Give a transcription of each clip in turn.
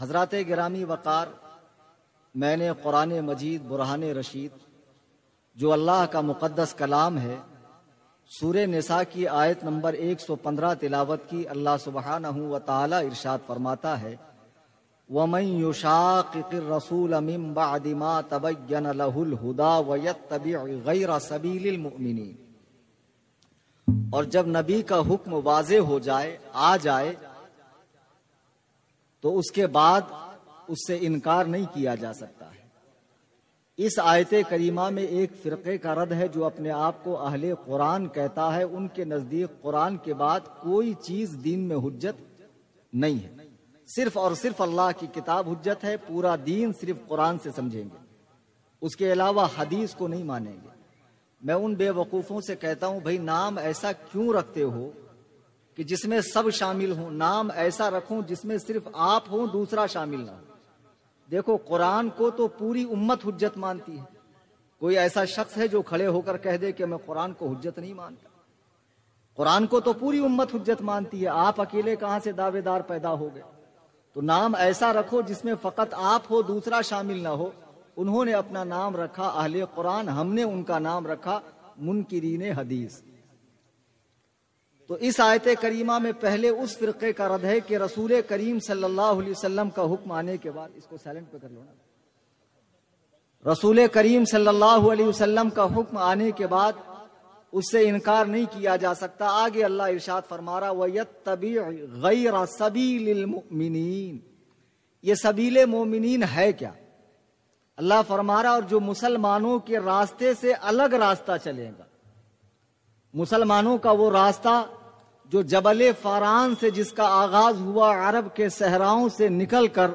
حضرات گرامی وقار، میں نے قرآن مجید برہان رشید، جو اللہ کا مقدس کلام ہے سور نساء کی آیت نمبر ایک سو پندرہ تلاوت کی اللہ سبحانہ و تعالی ارشاد فرماتا ہے، وَمَن يُشَاقِقِ الرَّسُولَ مِن بَعْدِ مَا تَبَيَّنَ لَهُ الْهُدَى وَيَتَّبِعْ غَيْرَ سَبِيلِ الْمُؤْمِنِينَ اور جب نبی کا حکم واضح ہو جائے، آ جائے تو اس کے بعد اس سے انکار نہیں کیا جا سکتا ہے۔ اس آیت کریمہ میں ایک فرقے کا رد ہے جو اپنے آپ کو اہل قرآن کہتا ہے۔ ان کے نزدیک قرآن کے بعد کوئی چیز دین میں حجت نہیں ہے۔ صرف اور صرف اللہ کی کتاب حجت ہے، پورا دین صرف قرآن سے سمجھیں گے۔ اس کے علاوہ حدیث کو نہیں مانیں گے۔ میں ان بے وقوفوں سے کہتا ہوں، بھائی نام ایسا کیوں رکھتے ہو؟ کہ جس میں سب شامل ہوں، نام ایسا رکھوں جس میں صرف آپ ہوں، دوسرا شامل نہ ہو۔ دیکھو، قرآن کو تو پوری امت حجت مانتی ہے۔ کوئی ایسا شخص ہے جو کھڑے ہو کر کہہ دے کہ میں قرآن کو حجت نہیں مانتا۔ قرآن کو تو پوری امت حجت مانتی ہے۔ آپ اکیلے کہاں سے دعوے دار پیدا ہو گئے؟ تو نام ایسا رکھو جس میں فقط آپ ہو، دوسرا شامل نہ ہو۔ انہوں نے اپنا نام رکھا، اہل قرآن، ہم نے ان کا نام رکھا، منکرین حدیث۔ تو اس آیت کریمہ میں پہلے اس فرقے کا رد ہے کہ رسول کریم صلی اللہ علیہ وسلم کا حکم آنے کے بعد اس کو سائلنٹ پہ کر لو نا رسول کریم صلی اللہ علیہ وسلم کا حکم آنے کے بعد اس سے انکار نہیں کیا جا سکتا۔ آگے اللہ ارشاد فرما رہا وَيَتَّبِعْ غَيْرَ سَبِيلِ الْمُؤْمِنِينَ۔ یہ سبیل مومنین ہے کیا؟ اللہ فرما رہا اور جو مسلمانوں کے راستے سے الگ راستہ چلے گا۔ مسلمانوں کا وہ راستہ جو جبل فاران سے جس کا آغاز ہوا عرب کے صحراؤں سے نکل کر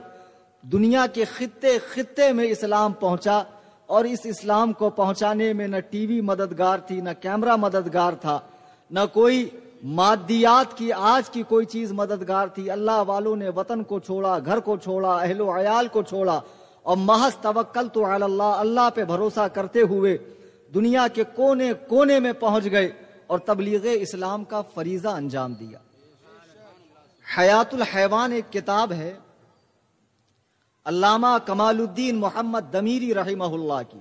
دنیا کے خطے خطے میں اسلام پہنچا، اور اس اسلام کو پہنچانے میں نہ ٹی وی مددگار تھی، نہ کیمرہ مددگار تھا، نہ کوئی مادیات کی، آج کی کوئی چیز مددگار تھی۔ اللہ والوں نے وطن کو چھوڑا، گھر کو چھوڑا، اہل و عیال کو چھوڑا، اور محض توکل تو اللہ اللہ پہ بھروسہ کرتے ہوئے دنیا کے کونے کونے میں پہنچ گئے۔ اور تبلیغ اسلام کا فریضہ انجام دیا۔ حیات الحیوان ایک کتاب ہے۔ علامہ کمال الدین محمد دمیری رحمہ اللہ کی۔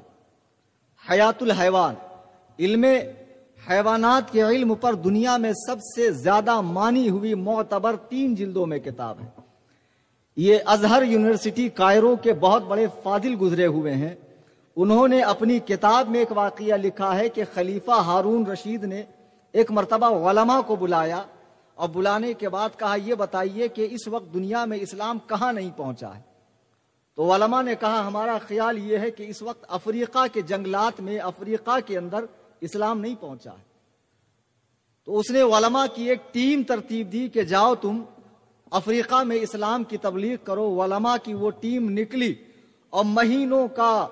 حیات الحیوان، علم حیوانات کے علم پر دنیا میں سب سے زیادہ مانی ہوئی معتبر تین جلدوں میں کتاب ہے۔ یہ اظہر یونیورسٹی کائرو کے بہت بڑے فاضل گزرے ہوئے ہیں۔ انہوں نے اپنی کتاب میں ایک واقعہ لکھا ہے کہ خلیفہ ہارون رشید نے ایک مرتبہ علماء کو بلایا اور بلانے کے بعد کہا، یہ بتائیے کہ اس وقت دنیا میں اسلام کہاں نہیں پہنچا ہے؟ تو علماء نے کہا، ہمارا خیال یہ ہے کہ اس وقت افریقہ کے جنگلات میں، افریقہ کے اندر اسلام نہیں پہنچا ہے۔ تو اس نے علماء کی ایک ٹیم ترتیب دی کہ جاؤ تم، افریقہ میں اسلام کی تبلیغ کرو۔ علماء کی وہ ٹیم نکلی اور مہینوں کا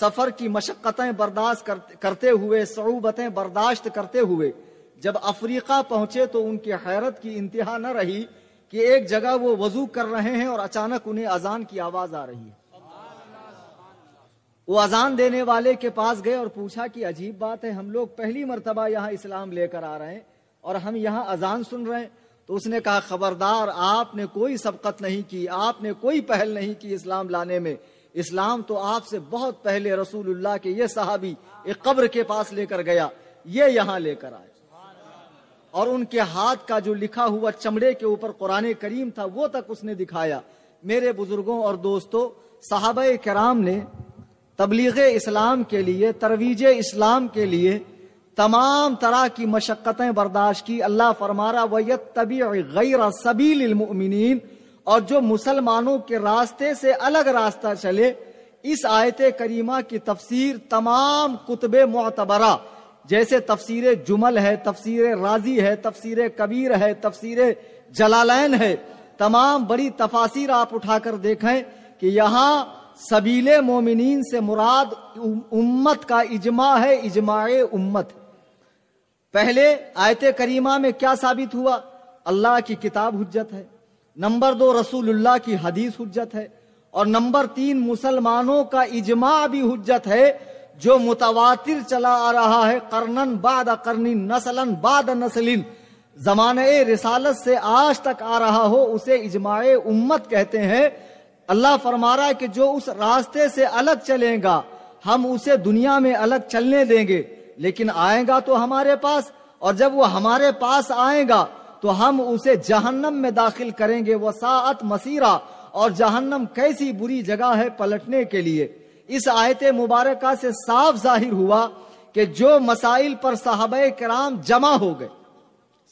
سفر کی مشقتیں برداشت کرتے ہوئے، صعوبتیں برداشت کرتے ہوئے جب افریقہ پہنچے تو ان کی حیرت کی انتہا نہ رہی کہ ایک جگہ وہ وضو کر رہے ہیں اور اچانک انہیں اذان کی آواز آ رہی ہے۔ وہ اذان دینے والے کے پاس گئے اور پوچھا کہ عجیب بات ہے، ہم لوگ پہلی مرتبہ یہاں اسلام لے کر آ رہے ہیں اور ہم یہاں اذان سن رہے ہیں۔ تو اس نے کہا، خبردار، آپ نے کوئی سبقت نہیں کی، آپ نے کوئی پہل نہیں کی اسلام لانے میں۔ اسلام تو آپ سے بہت پہلے رسول اللہ کے یہ صحابی ایک قبر کے پاس لے کر گیا، یہ یہاں لے کر آئے۔ اور ان کے ہاتھ کا جو لکھا ہوا چمڑے کے اوپر قرآن کریم تھا، وہ تک اس نے دکھایا۔ میرے بزرگوں اور دوستوں صحابہ کرام نے تبلیغ اسلام کے لیے، ترویج اسلام کے لیے تمام طرح کی مشقتیں برداشت کی۔ اللہ فرمارا ویت طبی غیر سبیل المؤمنین اور جو مسلمانوں کے راستے سے الگ راستہ چلے، اس آیت کریمہ کی تفسیر تمام کتب معتبرہ جیسے تفسیر جمل ہے، تفسیر راضی ہے، تفسیر کبیر ہے، تفسیر جلالین ہے۔ تمام بڑی تفاصیر آپ اٹھا کر دیکھیں کہ یہاں سبیل مومنین سے مراد امت کا اجماع ہے، اجماع امت۔ پہلے آیت کریمہ میں کیا ثابت ہوا؟ اللہ کی کتاب حجت ہے۔ نمبر دو، رسول اللہ کی حدیث حجت ہے۔ اور نمبر تین، مسلمانوں کا اجماع بھی حجت ہے۔ جو متواتر چلا آ رہا ہے کرنن بعد کرنی نسلن بعد نسلن زمانہ رسالت سے آج تک آ رہا ہو، اسے اجماع امت کہتے ہیں۔ اللہ فرما رہا ہے کہ جو اس راستے سے الگ چلے گا، ہم اسے دنیا میں الگ چلنے دیں گے۔ لیکن آئے گا تو ہمارے پاس، اور جب وہ ہمارے پاس آئے گا، تو ہم اسے جہنم میں داخل کریں گے۔ وہ ساعت مسیرہ، اور جہنم کیسی بری جگہ ہے پلٹنے کے لیے۔ اس آیت مبارکہ سے صاف ظاہر ہوا کہ جو مسائل پر صحابہ کرام جمع ہو گئے،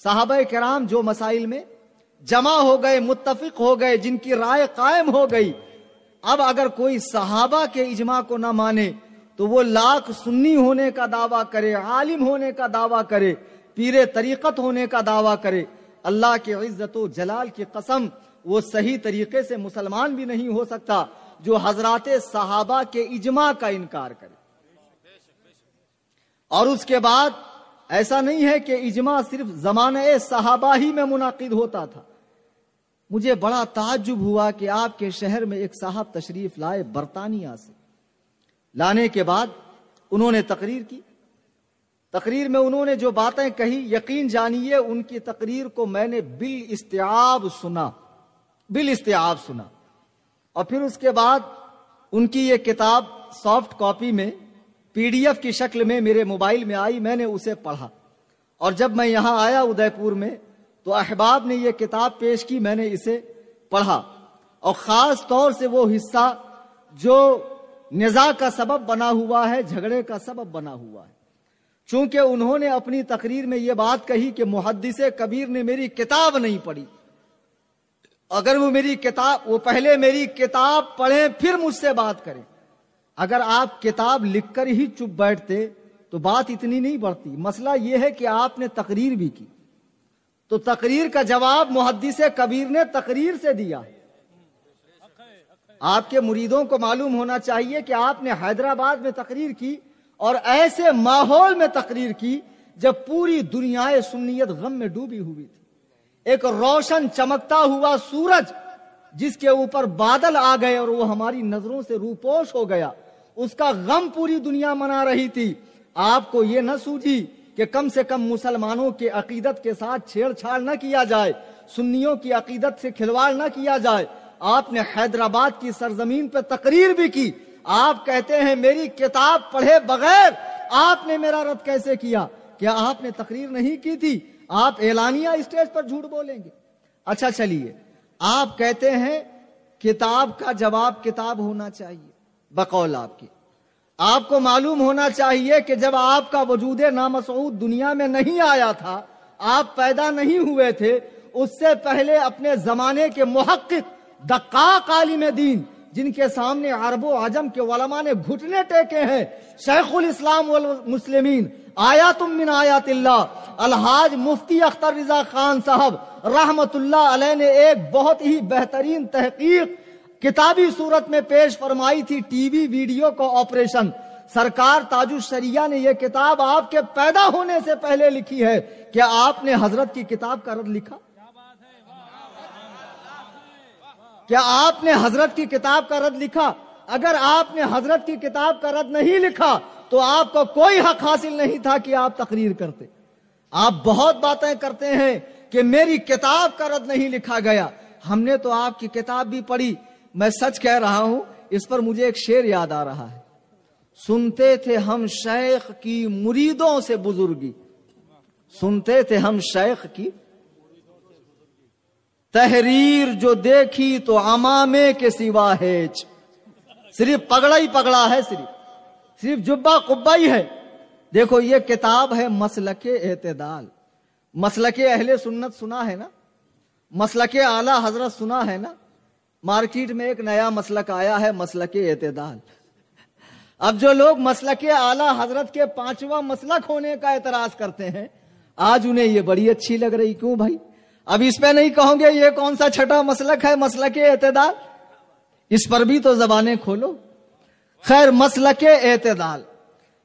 صحابہ کرام جو مسائل میں جمع ہو گئے، متفق ہو گئے، جن کی رائے قائم ہو گئی، اب اگر کوئی صحابہ کے اجماع کو نہ مانے تو وہ لاکھ سنی ہونے کا دعویٰ کرے، عالم ہونے کا دعویٰ کرے، پیر طریقت ہونے کا دعویٰ کرے، اللہ کی عزت و جلال کی قسم وہ صحیح طریقے سے مسلمان بھی نہیں ہو سکتا۔ جو حضرات صحابہ کے اجماع کا انکار کرے۔ اور اس کے بعد ایسا نہیں ہے کہ اجماع صرف زمانہ صحابہ ہی میں منعقد ہوتا تھا۔ مجھے بڑا تعجب ہوا کہ آپ کے شہر میں ایک صاحب تشریف لائے برطانیہ سے۔ لانے کے بعد انہوں نے تقریر کی۔ تقریر میں انہوں نے جو باتیں کہی، یقین جانیے ان کی تقریر کو میں نے بل استعاب سنا۔ بل استعاب سنا۔ اور پھر اس کے بعد ان کی یہ کتاب سافٹ کاپی میں پی ڈی ایف کی شکل میں میرے موبائل میں آئی، میں نے اسے پڑھا۔ اور جب میں یہاں آیا ادے پور میں، تو احباب نے یہ کتاب پیش کی، میں نے اسے پڑھا۔ اور خاص طور سے وہ حصہ جو نزا کا سبب بنا ہوا ہے، جھگڑے کا سبب بنا ہوا ہے۔ چونکہ انہوں نے اپنی تقریر میں یہ بات کہی کہ محدث کبیر نے میری کتاب نہیں پڑھی۔ اگر وہ میری کتاب وہ پہلے میری کتاب پڑھیں، پھر مجھ سے بات کریں۔ اگر آپ کتاب لکھ کر ہی چپ بیٹھتے، تو بات اتنی نہیں بڑھتی۔ مسئلہ یہ ہے کہ آپ نے تقریر بھی کی۔ تو تقریر کا جواب محدث کبیر نے تقریر سے دیا۔ آپ کے مریدوں کو معلوم ہونا چاہیے کہ آپ نے حیدرآباد میں تقریر کی اور ایسے ماحول میں تقریر کی جب پوری دنیا سنیت غم میں ڈوبی ہوئی تھی۔ ایک روشن چمکتا ہوا سورج جس کے اوپر بادل آ گئے اور وہ ہماری نظروں سے روپوش ہو گیا۔ اس کا غم پوری دنیا منا رہی تھی۔ آپ کو یہ نہ سوجی کہ کم سے کم مسلمانوں کے عقیدت کے ساتھ چھیڑ چھاڑ نہ کیا جائے، سنیوں کی عقیدت سے کھلواڑ نہ کیا جائے۔ آپ نے حیدرآباد کی سرزمین پہ تقریر بھی کی۔ آپ کہتے ہیں میری کتاب پڑھے بغیر آپ نے میرا رد کیسے کیا؟ کیا آپ نے تقریر نہیں کی تھی؟ آپ اعلانیہ اسٹیج پر جھوٹ بولیں گے۔ اچھا چلیے۔ آپ کہتے ہیں کتاب کا جواب کتاب ہونا چاہیے، بقول آپ کی۔ آپ کو معلوم ہونا چاہیے کہ جب آپ کا وجود نامسعود دنیا میں نہیں آیا تھا، آپ پیدا نہیں ہوئے تھے، اس سے پہلے اپنے زمانے کے محقق، دقاق عالم دین جن کے سامنے عرب و عجم کے علماء نے گھٹنے ٹیکے ہیں، شیخ الاسلام والمسلمین آیات من آیات اللہ، الحاج مفتی اختر رضا خان صاحب، رحمت اللہ علیہ نے ایک بہت ہی بہترین تحقیق کتابی صورت میں پیش فرمائی تھی ٹی وی ویڈیو کو آپریشن۔ سرکار تاج الشریعہ نے یہ کتاب آپ کے پیدا ہونے سے پہلے لکھی ہے۔ کیا آپ نے حضرت کی کتاب کا رد لکھا؟ کیا آپ نے حضرت کی کتاب کا رد لکھا؟ اگر آپ نے حضرت کی کتاب کا رد نہیں لکھا، تو آپ کو کوئی حق حاصل نہیں تھا کہ آپ تقریر کرتے۔ آپ بہت باتیں کرتے ہیں کہ میری کتاب کا رد نہیں لکھا گیا۔ ہم نے تو آپ کی کتاب بھی پڑھی۔ میں سچ کہہ رہا ہوں، اس پر مجھے ایک شعر یاد آ رہا ہے۔ سنتے تھے ہم شیخ کی مریدوں سے بزرگی۔ سنتے تھے ہم شیخ کی تحریر جو دیکھی تو امامے کے سوا ہے صرف پگڑا ہی پگڑا ہے صرف۔ صرف جبا کبا ہی ہے۔ دیکھو یہ کتاب ہے مسلک اعتدال۔ مسلک اہل سنت سنا ہے نا؟ مسلک اعلی حضرت سنا ہے نا؟ مارکیٹ میں ایک نیا مسلک آیا ہے مسلک اعتدال۔ اب جو لوگ مسلک اعلی حضرت کے پانچواں مسلک ہونے کا اعتراض کرتے ہیں، آج انہیں یہ بڑی اچھی لگ رہی، کیوں بھائی؟ اب اس پہ نہیں کہوں گے یہ کون سا چھٹا مسلک ہے، مسلک اعتدال؟ اس پر بھی تو زبانیں کھولو۔ خیر، مسلک اعتدال۔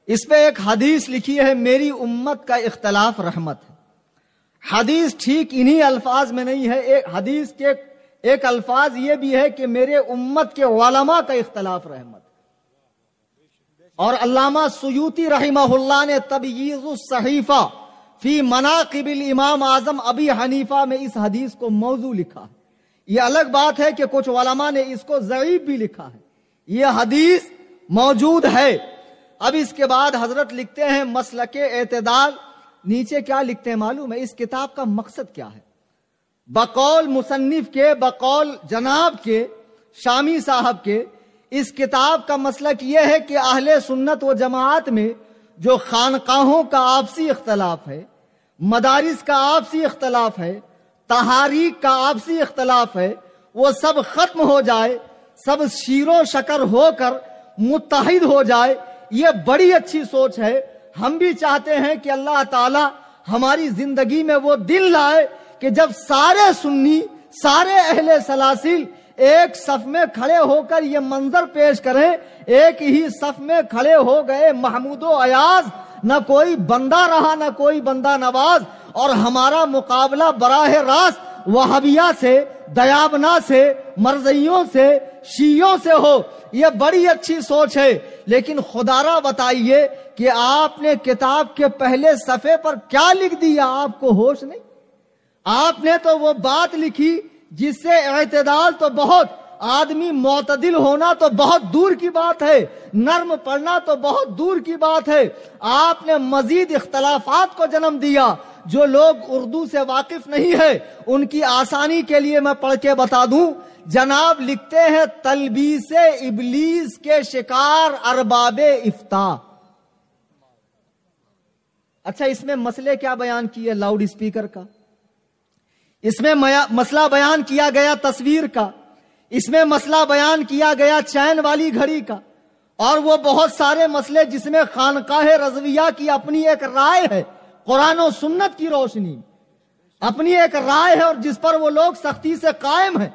اس پہ ایک حدیث لکھی ہے، میری امت کا اختلاف رحمت ہے۔ حدیث ٹھیک انہی الفاظ میں نہیں ہے، ایک حدیث کے ایک الفاظ یہ بھی ہے کہ میرے امت کے علماء کا اختلاف رحمت اور علامہ سیوتی رحمہ اللہ نے تبییز الصحیفہ فی مناقب الامام اعظم ابی حنیفہ میں اس حدیث کو موضوع لکھا ہے۔ یہ الگ بات ہے کہ کچھ علماء نے اس کو ضعیب بھی لکھا ہے۔ یہ حدیث موجود ہے۔ اب اس کے بعد حضرت لکھتے ہیں مسلک اعتدال۔ نیچے کیا لکھتے ہیں معلوم ہے؟ اس کتاب کا مقصد کیا ہے؟ بقول مصنف کے، بقول جناب کے، شامی صاحب کے۔ اس کتاب کا مسلک یہ ہے کہ اہل سنت و جماعت میں جو خانقاہوں کا آپسی اختلاف ہے، مدارس کا آپسی اختلاف ہے، تحاریک کا آپسی اختلاف ہے، وہ سب ختم ہو جائے، سب شیر و شکر ہو کر متحد ہو جائے، یہ بڑی اچھی سوچ ہے۔ ہم بھی چاہتے ہیں کہ اللہ تعالی ہماری زندگی میں وہ دن لائے کہ جب سارے سنی، سارے اہل سلاسل ایک صف میں کھڑے ہو کر یہ منظر پیش کریں۔ ایک ہی صف میں کھڑے ہو گئے محمود و ایاز۔ نہ کوئی بندہ رہا، نہ کوئی بندہ نواز۔ اور ہمارا مقابلہ براہ راست وہابیا سے، دیابنا سے مرزیوں سے شیوں سے ہو۔ یہ بڑی اچھی سوچ ہے۔ لیکن خدارا بتائیے کہ آپ نے کتاب کے پہلے صفحے پر کیا لکھ دیا؟ آپ کو ہوش نہیں؟ آپ نے تو وہ بات لکھی جس سے اعتدال تو بہت، آدمی معتدل ہونا تو بہت دور کی بات ہے، نرم پڑھنا تو بہت دور کی بات ہے۔ آپ نے مزید اختلافات کو جنم دیا۔ جو لوگ اردو سے واقف نہیں ہے ان کی آسانی کے لیے میں پڑھ کے بتا دوں۔ جناب لکھتے ہیں، تلبیس ابلیس کے شکار ارباب افتا اچھا اس میں مسئلے کیا بیان کیے لاؤڈ اسپیکر کا؟ اس میں مسئلہ بیان کیا گیا تصویر کا۔ اس میں مسئلہ بیان کیا گیا چین والی گھڑی کا۔ اور وہ بہت سارے مسئلے جس میں خانقاہ رضویہ کی اپنی ایک رائے ہے، قرآن و سنت کی روشنی۔ اپنی ایک رائے ہے اور جس پر وہ لوگ سختی سے قائم ہیں۔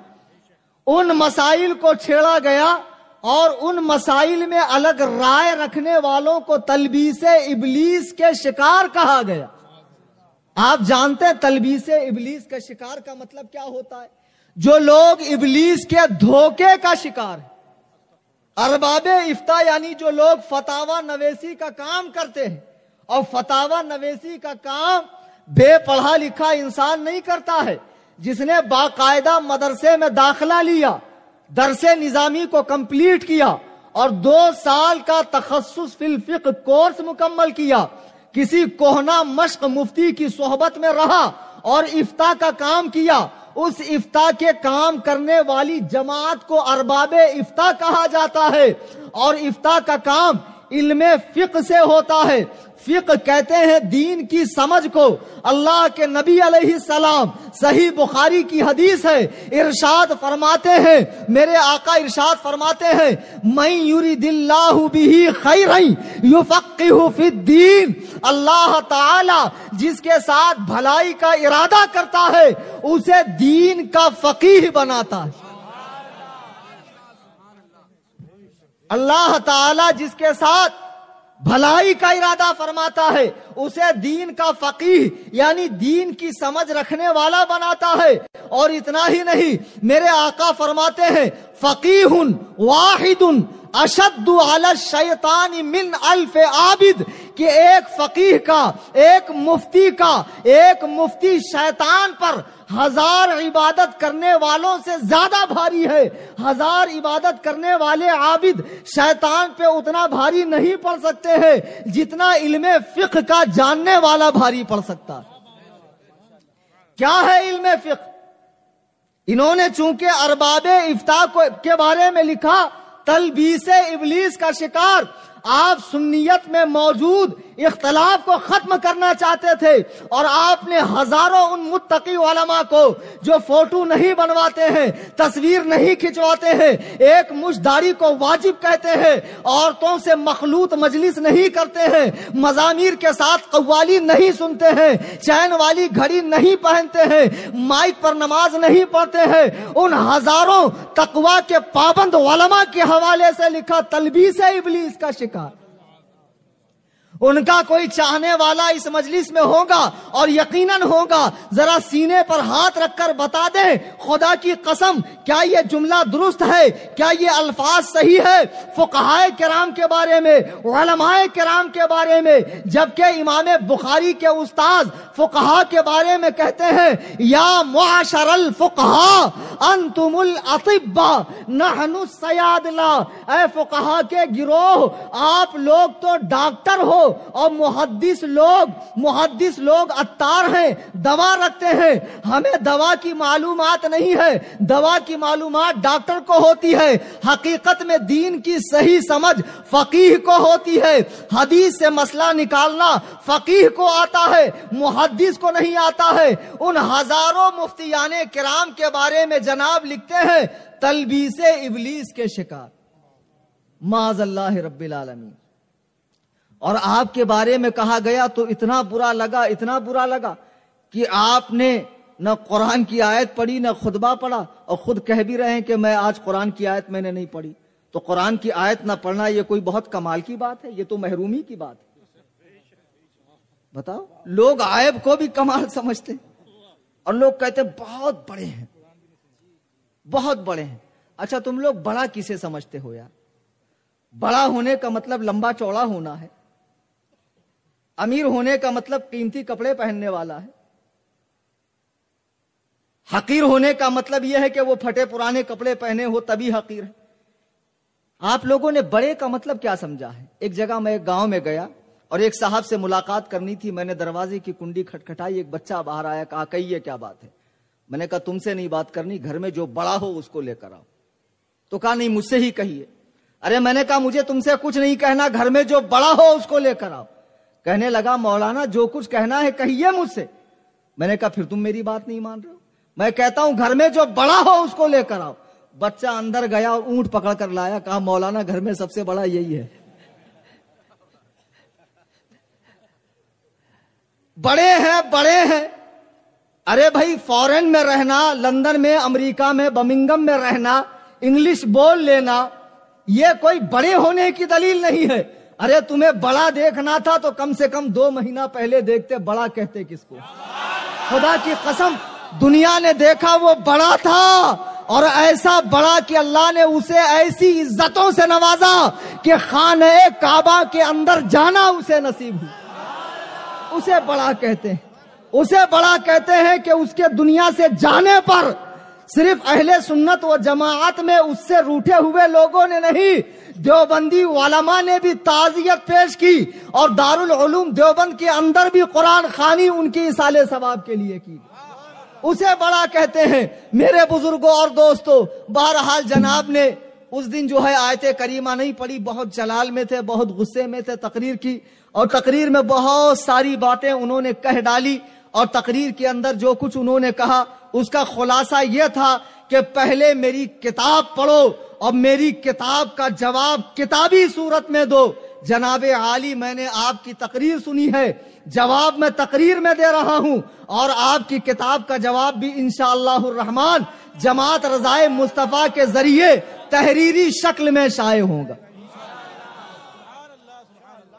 ان مسائل کو چھیڑا گیا اور ان مسائل میں الگ رائے رکھنے والوں کو تلبیس ابلیس کے شکار کہا گیا۔ آپ جانتے ہیں تلبیس ابلیس کا شکار کا مطلب کیا ہوتا ہے؟ جو لوگ ابلیس کے دھوکے کا شکار ہے ارباب افتا یعنی جو لوگ فتوا نویسی کا کام کرتے ہیں۔ اور فتوا نویسی کا کام بے پڑھا لکھا انسان نہیں کرتا ہے۔ جس نے باقاعدہ مدرسے میں داخلہ لیا، درس نظامی کو کمپلیٹ کیا اور دو سال کا تخصص فی الفقہ کورس مکمل کیا۔ کسی کوہنا مشق مفتی کی صحبت میں رہا اور افتا کا کام کیا، اس افتا کے کام کرنے والی جماعت کو ارباب افتا کہا جاتا ہے اور افتا کا کام علم فقہ سے ہوتا ہے۔ فقہ کہتے ہیں دین کی سمجھ کو۔ اللہ کے نبی علیہ السلام، صحیح بخاری کی حدیث ہے۔ ارشاد فرماتے ہیں، میرے آقا ارشاد فرماتے ہیں میں یوری دلہ بھی خیر فی الدین اللہ تعالی جس کے ساتھ بھلائی کا ارادہ کرتا ہے، اسے دین کا فقیح بناتا ہے۔ اللہ تعالی جس کے ساتھ بھلائی کا ارادہ فرماتا ہے، اسے دین کا فقیح یعنی دین کی سمجھ رکھنے والا بناتا ہے۔ اور اتنا ہی نہیں، میرے آقا فرماتے ہیں فقیح واحد اشد علی الشیطان من الف عابد، کہ ایک فقیح کا، ایک مفتی کا، ایک مفتی شیطان پر ہزار عبادت کرنے والوں سے زیادہ بھاری ہے۔ ہزار عبادت کرنے والے عابد شیطان پہ اتنا بھاری نہیں پڑ سکتے ہیں جتنا علم فقہ کا جاننے والا بھاری پڑ سکتا۔ کیا ہے علم فقہ؟ انہوں نے چونکہ ارباب افتا کے بارے میں لکھا تلبیس ابلیس کا شکار آپ سنیت میں موجود اختلاف کو ختم کرنا چاہتے تھے اور آپ نے ہزاروں ان متقی علماء کو جو فوٹو نہیں بنواتے ہیں، تصویر نہیں کھچواتے ہیں، ایک داری کو واجب کہتے ہیں، عورتوں سے مخلوط مجلس نہیں کرتے ہیں، مضامیر کے ساتھ قوالی نہیں سنتے ہیں، چین والی گھڑی نہیں پہنتے ہیں، مائک پر نماز نہیں پڑھتے ہیں، ان ہزاروں تقوا کے پابند علماء کے حوالے سے لکھا تلبیس ابلیس کا شکار کا ان کا کوئی چاہنے والا اس مجلس میں ہوگا اور یقیناً ہوگا، ذرا سینے پر ہاتھ رکھ کر بتا دے، خدا کی قسم، کیا یہ جملہ درست ہے؟ کیا یہ الفاظ صحیح ہے؟ فقہائے کرام کے بارے میں، علماء کرام کے بارے میں، جبکہ امام بخاری کے استاذ فقہا کے بارے میں کہتے ہیں، یا معاشر الفقہا انتم الاطبا نحن السیاد لا اے فقہا کے گروہ، آپ لوگ تو ڈاکٹر ہو اور محدث لوگ محدث لوگ اتار ہیں، دوا رکھتے ہیں۔ ہمیں دوا کی معلومات نہیں ہے۔ دوا کی معلومات ڈاکٹر کو ہوتی ہے۔ حقیقت میں دین کی صحیح سمجھ فقیح کو ہوتی ہے۔ حدیث سے مسئلہ نکالنا فقیح کو آتا ہے، محدث کو نہیں آتا ہے۔ ان ہزاروں مفتیان کرام کے بارے میں جناب لکھتے ہیں، تلبیس ابلیس کے شکار۔ معذ اللہ رب العالمین۔ اور آپ کے بارے میں کہا گیا تو اتنا برا لگا، اتنا برا لگا کہ آپ نے نہ قرآن کی آیت پڑھی، نہ خطبہ پڑھا اور خود کہہ بھی رہے ہیں کہ میں آج قرآن کی آیت میں نے نہیں پڑھی۔ تو قرآن کی آیت نہ پڑھنا یہ کوئی بہت کمال کی بات ہے، یہ تو محرومی کی بات ہے۔ بتاؤ، لوگ عائب کو بھی کمال سمجھتے اور لوگ کہتے بہت بڑے ہیں، بہت بڑے ہیں۔ اچھا تم لوگ بڑا کسے سمجھتے ہو یار؟ بڑا ہونے کا مطلب لمبا چوڑا ہونا ہے۔ امیر ہونے کا مطلب قیمتی کپڑے پہننے والا ہے۔ حقیر ہونے کا مطلب یہ ہے کہ وہ پھٹے پرانے کپڑے پہنے ہو تبھی حقیر ہے۔ آپ لوگوں نے بڑے کا مطلب کیا سمجھا ہے؟ ایک جگہ میں ایک گاؤں میں گیا اور ایک صاحب سے ملاقات کرنی تھی۔ میں نے دروازے کی کنڈی کھٹکھٹائی، ایک بچہ باہر آیا، کہا کہیے کیا بات ہے؟ میں نے کہا، تم سے نہیں بات کرنی، گھر میں جو بڑا ہو اس کو لے کر آؤ۔ تو کہا، نہیں، مجھ سے ہی کہیے ارے، میں نے کہا، مجھے تم سے کچھ نہیں کہنا، گھر میں جو بڑا ہو اس کو لے کر آؤ۔ کہنے لگا، مولانا، جو کچھ کہنا ہے کہیے مجھ سے۔ میں نے کہا، پھر تم میری بات نہیں مان رہے ہو؟ میں کہتا ہوں، گھر میں جو بڑا ہو، اس کو لے کر آؤ۔ بچہ اندر گیا اور اونٹ پکڑ کر لایا، کہا، مولانا، گھر میں سب سے بڑا یہی ہے۔ بڑے ہیں بڑے ہیں۔ ارے بھائی، فورن میں رہنا، لندن میں، امریکہ میں، بمنگم میں رہنا، انگلش بول لینا، یہ کوئی بڑے ہونے کی دلیل نہیں ہے۔ ارے تمہیں بڑا دیکھنا تھا تو کم سے کم دو مہینہ پہلے دیکھتے، بڑا کہتے کس کو؟ خدا کی قسم، دنیا نے دیکھا وہ بڑا تھا اور ایسا بڑا کہ اللہ نے اسے ایسی عزتوں سے نوازا کہ خانہ کعبہ کے اندر جانا اسے نصیب ہو۔ اسے بڑا کہتے ہیں۔ اسے بڑا کہتے ہیں کہ اس کے دنیا سے جانے پر صرف اہل سنت و جماعت میں اس سے روٹے ہوئے لوگوں نے نہیں دیوبندی علماء نے بھی تعزیت پیش کی اور دارالعلوم دیوبند کے اندر بھی قرآن خانی ان کی سال ثواب کے لیے کی۔ اسے بڑا کہتے ہیں، میرے بزرگوں اور دوستوں، بہرحال جناب نے اس دن جو ہے آیت کریمہ نہیں پڑی بہت جلال میں تھے، بہت غصے میں تھے تقریر کی اور تقریر میں بہت ساری باتیں انہوں نے کہہ ڈالی اور تقریر کے اندر جو کچھ انہوں نے کہا، اس کا خلاصہ یہ تھا کہ پہلے میری کتاب پڑھو اور میری کتاب کا جواب کتابی صورت میں دو۔ جناب عالی، میں نے آپ کی تقریر سنی ہے۔ جواب میں تقریر میں دے رہا ہوں۔ اور آپ کی کتاب کا جواب بھی انشاءاللہ الرحمن۔ جماعت رضائے مصطفیٰ کے ذریعے تحریری شکل میں شائع ہوگا